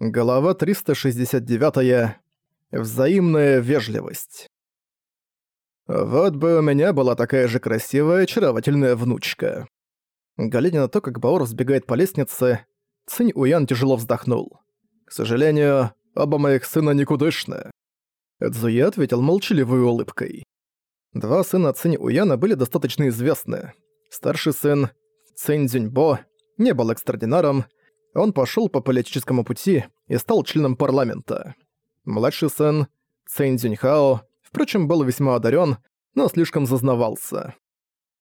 Глава 369. Взаимная вежливость. Вот бы у меня была такая же красивая, очаровательная внучка. Глядя на то, как Баор сбегает по лестнице, Цинь Уян тяжело вздохнул. К сожалению, оба моих сына никудышны. Цзуя ответил молчаливой улыбкой. Два сына Цинь Уяна были достаточно известны. Старший сын, Цинь Цзюньбо, не был экстрадинаром, он пошел по политическому пути и стал членом парламента. Младший сын, Цэнь Цзюньхао, впрочем, был весьма одарен, но слишком зазнавался.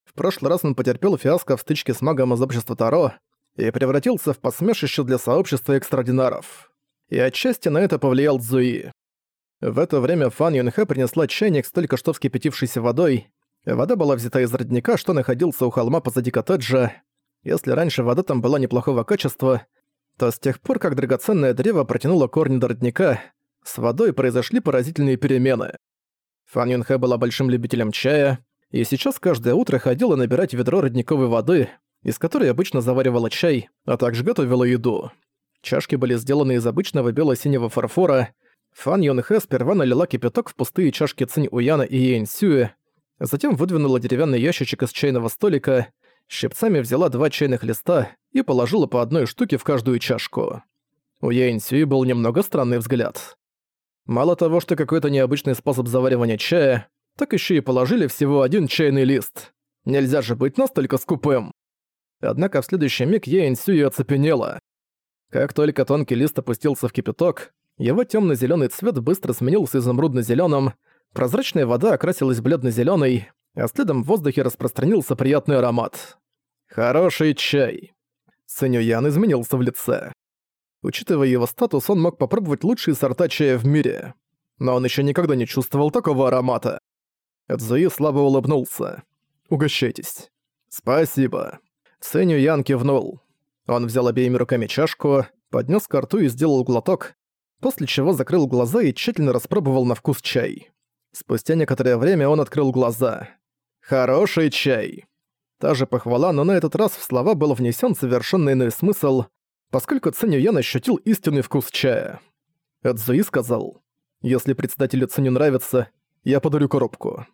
В прошлый раз он потерпел фиаско в стычке с магом из общества Таро и превратился в посмешище для сообщества экстрадинаров. И отчасти на это повлиял Цзуи. В это время Фан Юнхэ принесла чайник с только что вскипятившейся водой. Вода была взята из родника, что находился у холма позади коттеджа. Если раньше вода там была неплохого качества, то с тех пор, как драгоценное древо протянуло корни до родника, с водой произошли поразительные перемены. Фан Юнхэ была большим любителем чая, и сейчас каждое утро ходила набирать ведро родниковой воды, из которой обычно заваривала чай, а также готовила еду. Чашки были сделаны из обычного бело-синего фарфора. Фан Юнхэ сперва налила кипяток в пустые чашки Цинь Уяна и Йен Сюэ, затем выдвинула деревянный ящичек из чайного столика, щипцами взяла два чайных листа и положила по одной штуке в каждую чашку. У Яинсюи был немного странный взгляд. Мало того, что какой-то необычный способ заваривания чая, так еще и положили всего один чайный лист. Нельзя же быть настолько скупым. Однако в следующий миг Яинсюи оцепенела. Как только тонкий лист опустился в кипяток, его темно зеленый цвет быстро сменился изумрудно зеленым прозрачная вода окрасилась бледно зеленой а следом в воздухе распространился приятный аромат. «Хороший чай!» Ян изменился в лице. Учитывая его статус, он мог попробовать лучшие сорта чая в мире. Но он еще никогда не чувствовал такого аромата. Цзуи слабо улыбнулся. «Угощайтесь». «Спасибо». Ян кивнул. Он взял обеими руками чашку, поднес ко рту и сделал глоток, после чего закрыл глаза и тщательно распробовал на вкус чай. Спустя некоторое время он открыл глаза. «Хороший чай!» Та же похвала, но на этот раз в слова был внесен совершенно иной смысл, поскольку Циню Ян ощутил истинный вкус чая. Эдзуи сказал, «Если председателю Циню нравится, я подарю коробку».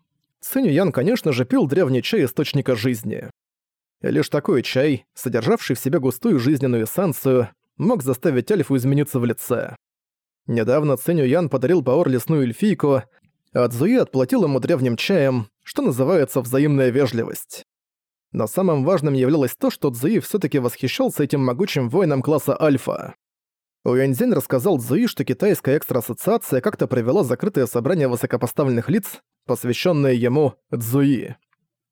Циню Ян, конечно же, пил древний чай источника жизни. Лишь такой чай, содержавший в себе густую жизненную эссенцию, мог заставить Альфу измениться в лице. Недавно Циню Ян подарил Баор лесную эльфийку, а Цзуи отплатил ему древним чаем, что называется взаимная вежливость. Но самым важным являлось то, что Цзуи все таки восхищался этим могучим воином класса Альфа. Уэнзин рассказал Цзуи, что китайская экстра-ассоциация как-то провела закрытое собрание высокопоставленных лиц, посвященное ему Цзуи.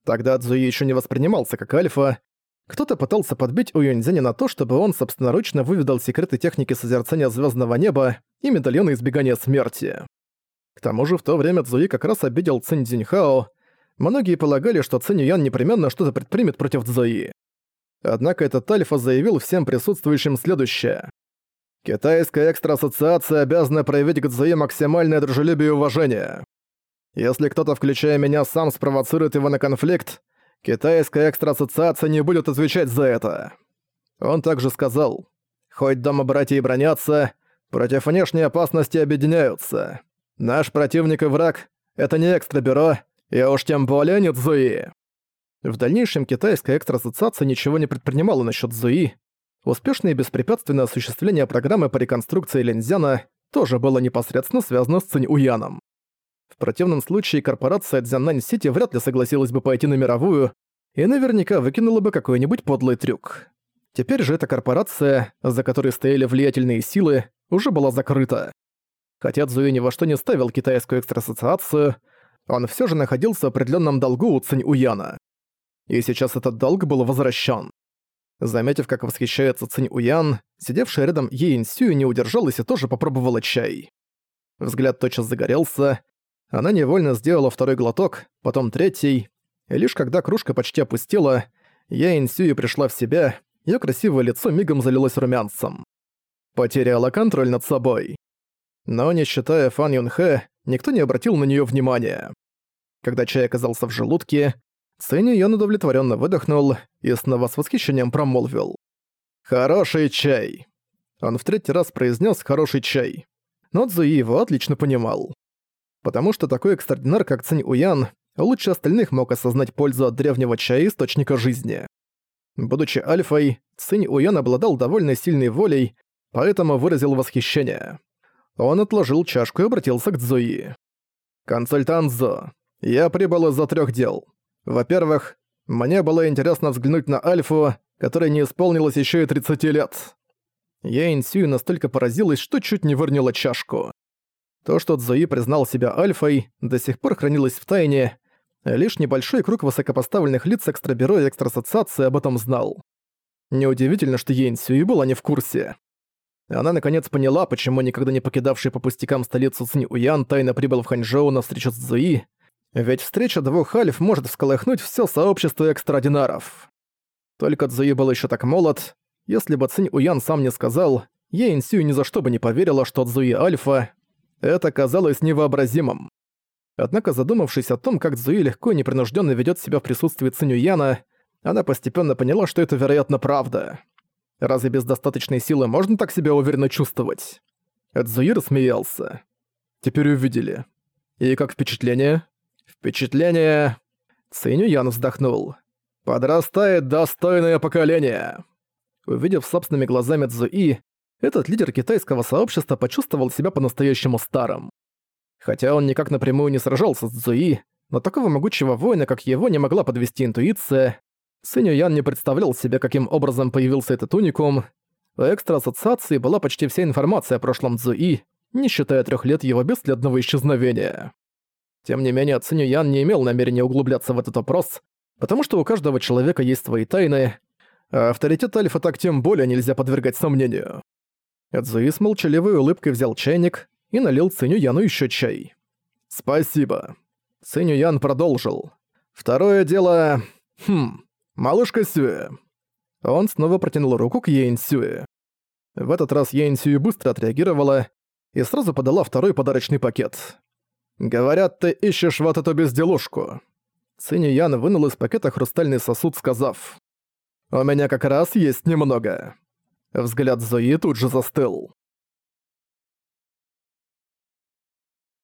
Тогда Цзуи еще не воспринимался как Альфа. Кто-то пытался подбить Уюньцзяня на то, чтобы он собственноручно выведал секреты техники созерцания звездного неба и медальона избегания смерти. К тому же в то время Цзуи как раз обидел Цинь Цзиньхао, Многие полагали, что Цинь Ян непременно что-то предпримет против Цзои. Однако этот Альфа заявил всем присутствующим следующее. «Китайская экстра-ассоциация обязана проявить к Цзои максимальное дружелюбие и уважение. Если кто-то, включая меня, сам спровоцирует его на конфликт, китайская экстра-ассоциация не будет отвечать за это». Он также сказал, «Хоть дома братья и бронятся, против внешней опасности объединяются. Наш противник и враг — это не экстра-бюро, и уж тем более нет Зуи. В дальнейшем китайская экстра-ассоциация ничего не предпринимала насчет Зуи. Успешное и беспрепятственное осуществление программы по реконструкции Линзяна тоже было непосредственно связано с Цинь Уяном. В противном случае корпорация Дзяннань-Сити вряд ли согласилась бы пойти на мировую и наверняка выкинула бы какой-нибудь подлый трюк. Теперь же эта корпорация, за которой стояли влиятельные силы, уже была закрыта. Хотя Цзуи ни во что не ставил китайскую экстра-ассоциацию, он все же находился в определенном долгу у Цинь Уяна. И сейчас этот долг был возвращен. Заметив, как восхищается Цинь Уян, сидевшая рядом Йен Сюй не удержалась и тоже попробовала чай. Взгляд тотчас загорелся, она невольно сделала второй глоток, потом третий, и лишь когда кружка почти опустела, Яин Сюи пришла в себя, ее красивое лицо мигом залилось румянцем. Потеряла контроль над собой. Но не считая Фан Юнхэ, никто не обратил на нее внимания. Когда чай оказался в желудке, Ценни Ян удовлетворенно выдохнул и снова с восхищением промолвил. «Хороший чай!» Он в третий раз произнес «хороший чай». Но Цзуи его отлично понимал. Потому что такой экстраординар, как Цинь Уян, лучше остальных мог осознать пользу от древнего чая источника жизни. Будучи альфой, Цинь Уян обладал довольно сильной волей, поэтому выразил восхищение. Он отложил чашку и обратился к Цзуи. «Консультант Зо, я прибыл из-за трех дел. Во-первых, мне было интересно взглянуть на Альфу, которой не исполнилось еще и 30 лет. Я Инсюй настолько поразилась, что чуть не вырнила чашку. То, что Цзуи признал себя Альфой, до сих пор хранилось в тайне. Лишь небольшой круг высокопоставленных лиц Экстрабюро и Экстрасоциации об этом знал. Неудивительно, что Йен Сюи была не в курсе. Она наконец поняла, почему никогда не покидавший по пустякам столицу Цинь Уян тайно прибыл в Ханчжоу на встречу с Цзуи, ведь встреча двух альф может всколыхнуть все сообщество экстрадинаров. Только Цзуи был еще так молод. Если бы Цинь Уян сам не сказал, Ейн Сюй ни за что бы не поверила, что Цзуи альфа. Это казалось невообразимым. Однако, задумавшись о том, как Цзуи легко и непринужденно ведет себя в присутствии Цинь Уяна, она постепенно поняла, что это, вероятно, правда. Разве без достаточной силы можно так себя уверенно чувствовать? Цзуи рассмеялся. Теперь увидели. И как впечатление? Впечатление... Циню Ян вздохнул. «Подрастает достойное поколение!» Увидев собственными глазами Цзуи, этот лидер китайского сообщества почувствовал себя по-настоящему старым. Хотя он никак напрямую не сражался с Цзуи, но такого могучего воина, как его, не могла подвести интуиция. Сыню Ян не представлял себе, каким образом появился этот уникум. В экстра-ассоциации была почти вся информация о прошлом Цзуи, не считая трех лет его бесследного исчезновения. Тем не менее, Циню Ян не имел намерения углубляться в этот вопрос, потому что у каждого человека есть свои тайны, а авторитет Альфа так тем более нельзя подвергать сомнению. Эдзуи с молчаливой улыбкой взял чайник и налил Циню Яну еще чай. «Спасибо». Циню Ян продолжил. «Второе дело... Хм... Малышка Сюэ». Он снова протянул руку к Йен Сюэ. В этот раз Йен Сюэ быстро отреагировала и сразу подала второй подарочный пакет. «Говорят, ты ищешь вот эту безделушку». Цинь Ян вынул из пакета хрустальный сосуд, сказав, «У меня как раз есть немного». Взгляд Зои тут же застыл.